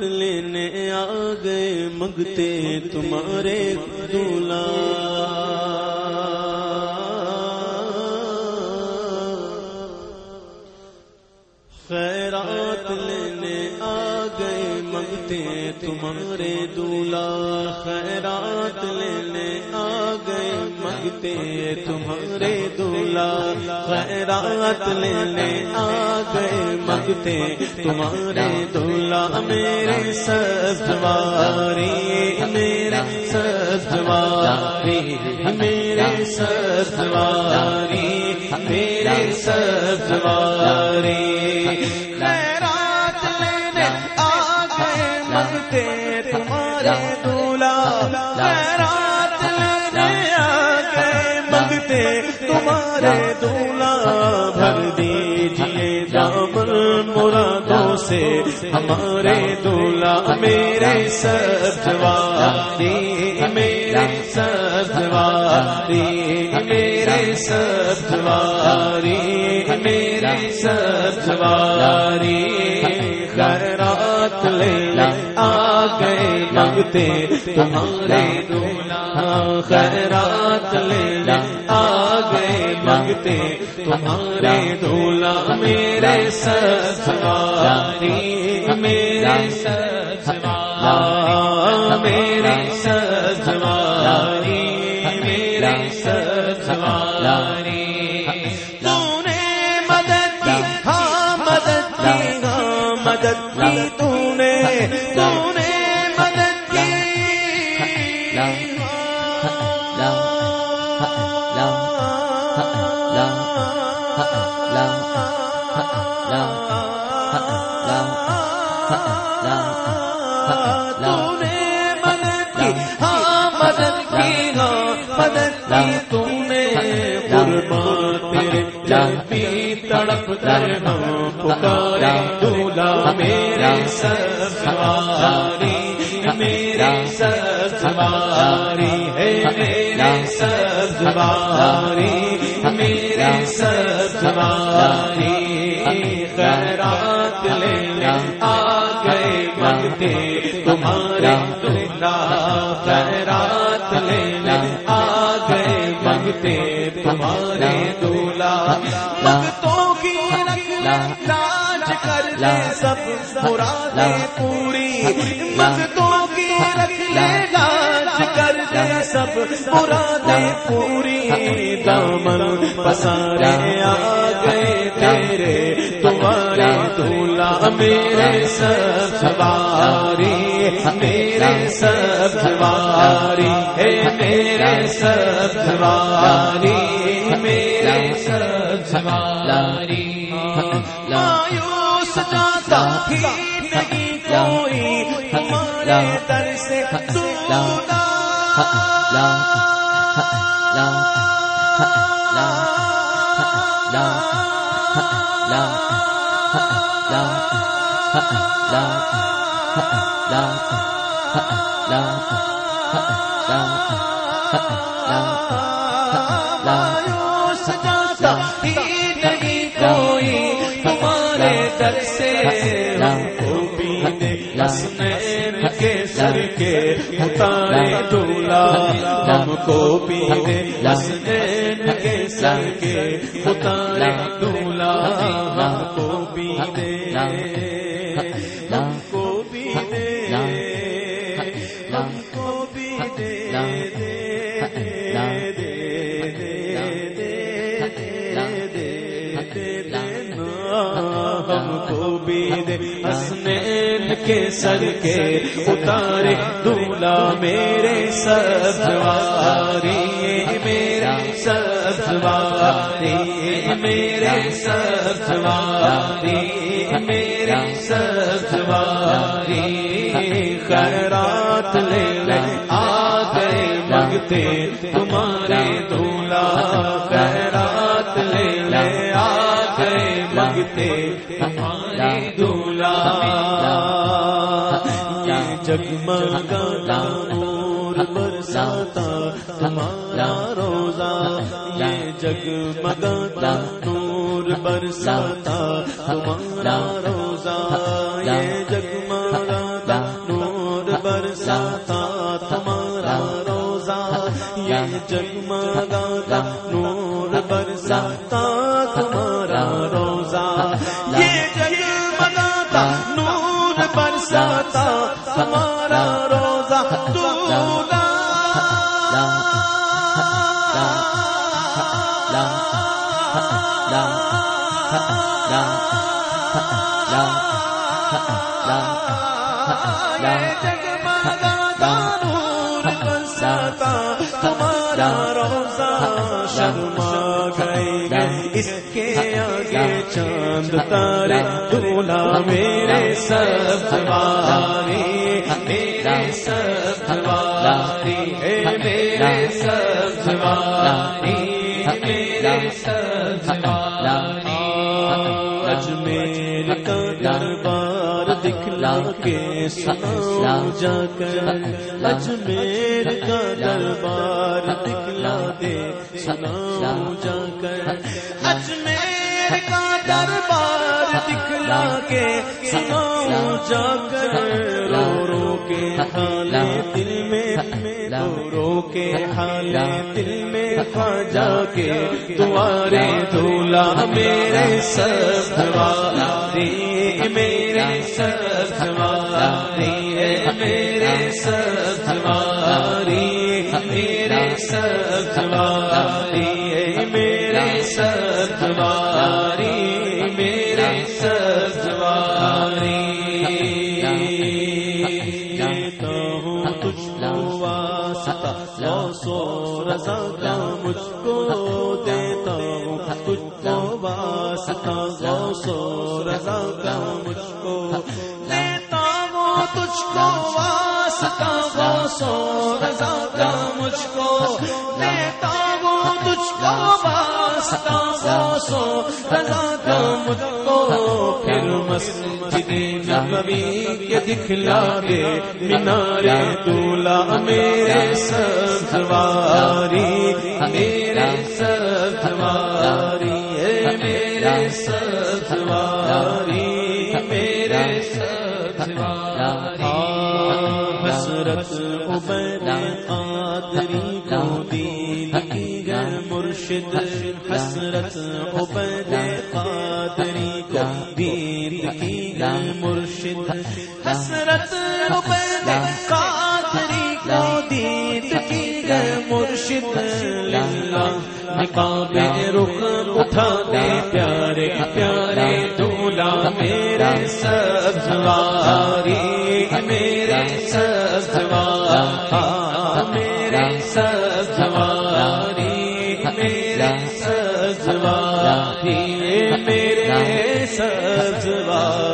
لینے آ گئے منگتے تمہارے دولا منگتے تمہارے دولا خیرات لینے آ گئے۔ منگتے تمہارے دولا خیرات لینے آ گئے۔ منگتے تمہارے دولا میرے سجواری میرے سجواری میرے سجواری میرے سجواری منگتے تمہارے دولا خیرات لینے آ گئے منگتے تمہارے دولا بھر دیجیے دامن مرادوں سے، ہمارے دولا میرے سجواری میرے سجواری میرے سجواری میرے سجواری خیرات لے گئے منگتے تمہارے دولا خیرات لے آ گئے منگتے تمہارے دولا میرے سجواری میرے سجواری میرے سجواری میرے سجواری تم نے قربان تیرے جبی تڑپ کر ہم پکارے دولا میرے سواری میرے سواری ہے میرے سواری میرے سواری خیرات لے آ گئے تمہارے خیرات تمہارے دولا منگتوں کی رکھ لاج کر لے سب مرادیں پوری۔ منگتوں کی رکھ لے، لاج کر لے سب مرادیں پوری۔ دامن پسارے آ گئے تیرے، تمہارے دولا، میرے سب سواری۔ میرے سب سواری ہے میرے سب سواری میرے سب سواری مایوس جاتا ہی نہیں کوئی ہمارے در سے دولا مایوس جاتا ہی نہیں کوئی ہمارے در سے حسنین کے سر کے اتارے دولا ہم کو پینے حسنین کے سر کے اتارے دولا ہم کو پینے ہم حسنین کے سر کے اتارے دولا میرے سبواری میرے سبواری میرے سبواری میرے سبواری خیرات لے لے، آ گئے منگتے تمہارے دولا یہ جگمگا نور برساتا، تمہارا روزہ یہ جگمگا نور برساتا، تمہارا روزہ یہ جگمگا برساتا، تمہارا روزہ یہ جگمگاتا برساتا تمہارا روزہ دولا تمہارا روزہ شرما گئے اس کے آگے چاند تارے دولا میرے سب سواری میرے سب سواری میرے سب سواری میرے سب سواری اجمیر کا دربار دکھلا کے سنا جا کر اجمیر کا دربار دکھلا دے سنا جا کر۔ اجمیر دربار دکھلا کے سنا جا کر رو رو کے حالے دل میں، رو رو کے حالے دل میں خواجہ کے۔ دوارے دولا میرے سب دوارے میرے سب دوارے میرے سب دوارے میرے سب دوارے میرے سب دوارے رضا مجھ کو دیتا ہوں تجھ کو واسطہ غوث و رضا کا مجھ کو دیتا ہوں تجھ کو واسطہ سو سو تجھ کو واسطہ سو سو رضا کا مجھ کو۔ پھر مسجد نبوی کے دکھلا دے مینارے دولا، میرے سب میرے سب سواری میرے سب میرے سب حسرت عبید قادری کو دین حسرت عبید قادری کو دین کی مرشد، حسرت عبید قادری کو دین کی گر مرشد، للہ نقاب رخ اٹھا دے پیارے پیارے دولا میرے سب میرے سب سب میرے سب